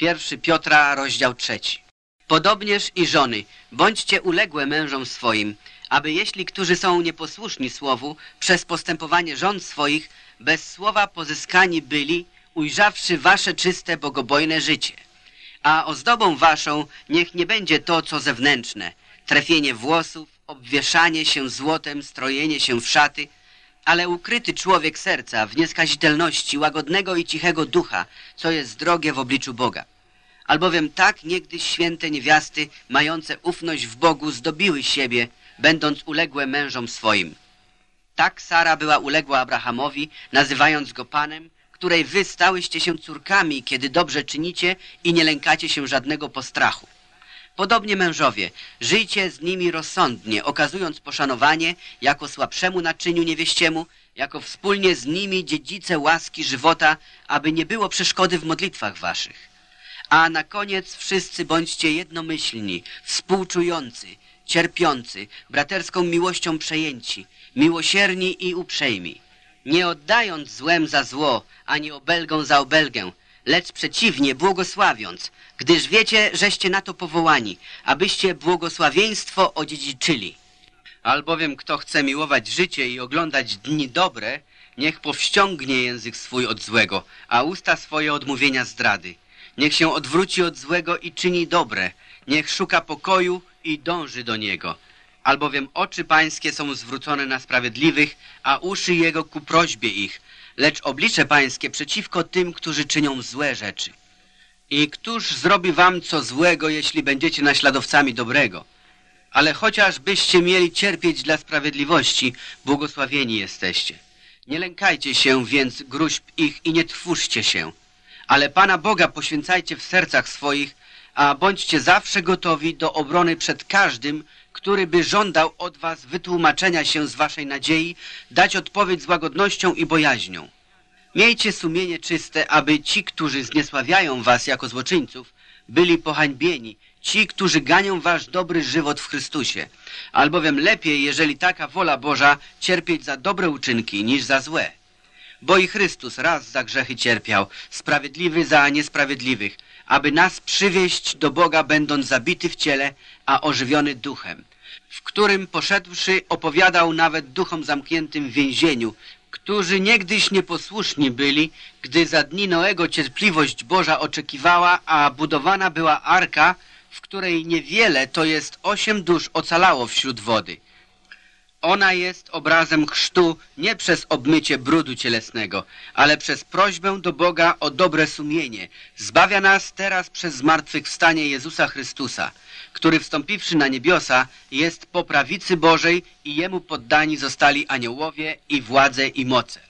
1 Piotra, rozdział trzeci. Podobnież i żony, bądźcie uległe mężom swoim, aby jeśli którzy są nieposłuszni słowu, przez postępowanie żon swoich, bez słowa pozyskani byli, ujrzawszy wasze czyste, bogobojne życie. A ozdobą waszą niech nie będzie to, co zewnętrzne, trefienie włosów, obwieszanie się złotem, strojenie się w szaty, ale ukryty człowiek serca w nieskazitelności łagodnego i cichego ducha, co jest drogie w obliczu Boga. Albowiem tak niegdyś święte niewiasty, mające ufność w Bogu, zdobiły siebie, będąc uległe mężom swoim. Tak Sara była uległa Abrahamowi, nazywając go Panem, której wy stałyście się córkami, kiedy dobrze czynicie i nie lękacie się żadnego postrachu. Podobnie mężowie, żyjcie z nimi rozsądnie, okazując poszanowanie jako słabszemu naczyniu niewieściemu, jako wspólnie z nimi dziedzice łaski żywota, aby nie było przeszkody w modlitwach waszych. A na koniec wszyscy bądźcie jednomyślni, współczujący, cierpiący, braterską miłością przejęci, miłosierni i uprzejmi, nie oddając złem za zło, ani obelgą za obelgę, lecz przeciwnie, błogosławiąc, gdyż wiecie, żeście na to powołani, abyście błogosławieństwo odziedziczyli. Albowiem kto chce miłować życie i oglądać dni dobre, niech powściągnie język swój od złego, a usta swoje od mówienia zdrady. Niech się odwróci od złego i czyni dobre, niech szuka pokoju i dąży do niego. Albowiem oczy pańskie są zwrócone na sprawiedliwych, a uszy jego ku prośbie ich, lecz oblicze pańskie przeciwko tym, którzy czynią złe rzeczy. I któż zrobi wam co złego, jeśli będziecie naśladowcami dobrego? Ale chociaż byście mieli cierpieć dla sprawiedliwości, błogosławieni jesteście. Nie lękajcie się więc gruźb ich i nie trwóżcie się. Ale Pana Boga poświęcajcie w sercach swoich, a bądźcie zawsze gotowi do obrony przed każdym, który by żądał od was wytłumaczenia się z waszej nadziei, dać odpowiedź z łagodnością i bojaźnią. Miejcie sumienie czyste, aby ci, którzy zniesławiają was jako złoczyńców, byli pohańbieni, ci, którzy ganią wasz dobry żywot w Chrystusie. Albowiem lepiej, jeżeli taka wola Boża, cierpieć za dobre uczynki niż za złe. Bo i Chrystus raz za grzechy cierpiał, sprawiedliwy za niesprawiedliwych, aby nas przywieść do Boga, będąc zabity w ciele, a ożywiony duchem, w którym poszedłszy opowiadał nawet duchom zamkniętym w więzieniu, którzy niegdyś nieposłuszni byli, gdy za dni Noego cierpliwość Boża oczekiwała, a budowana była arka, w której niewiele, to jest osiem dusz, ocalało wśród wody. Ona jest obrazem chrztu nie przez obmycie brudu cielesnego, ale przez prośbę do Boga o dobre sumienie. Zbawia nas teraz przez zmartwychwstanie Jezusa Chrystusa, który wstąpiwszy na niebiosa jest po prawicy Bożej i Jemu poddani zostali aniołowie i władze i moce.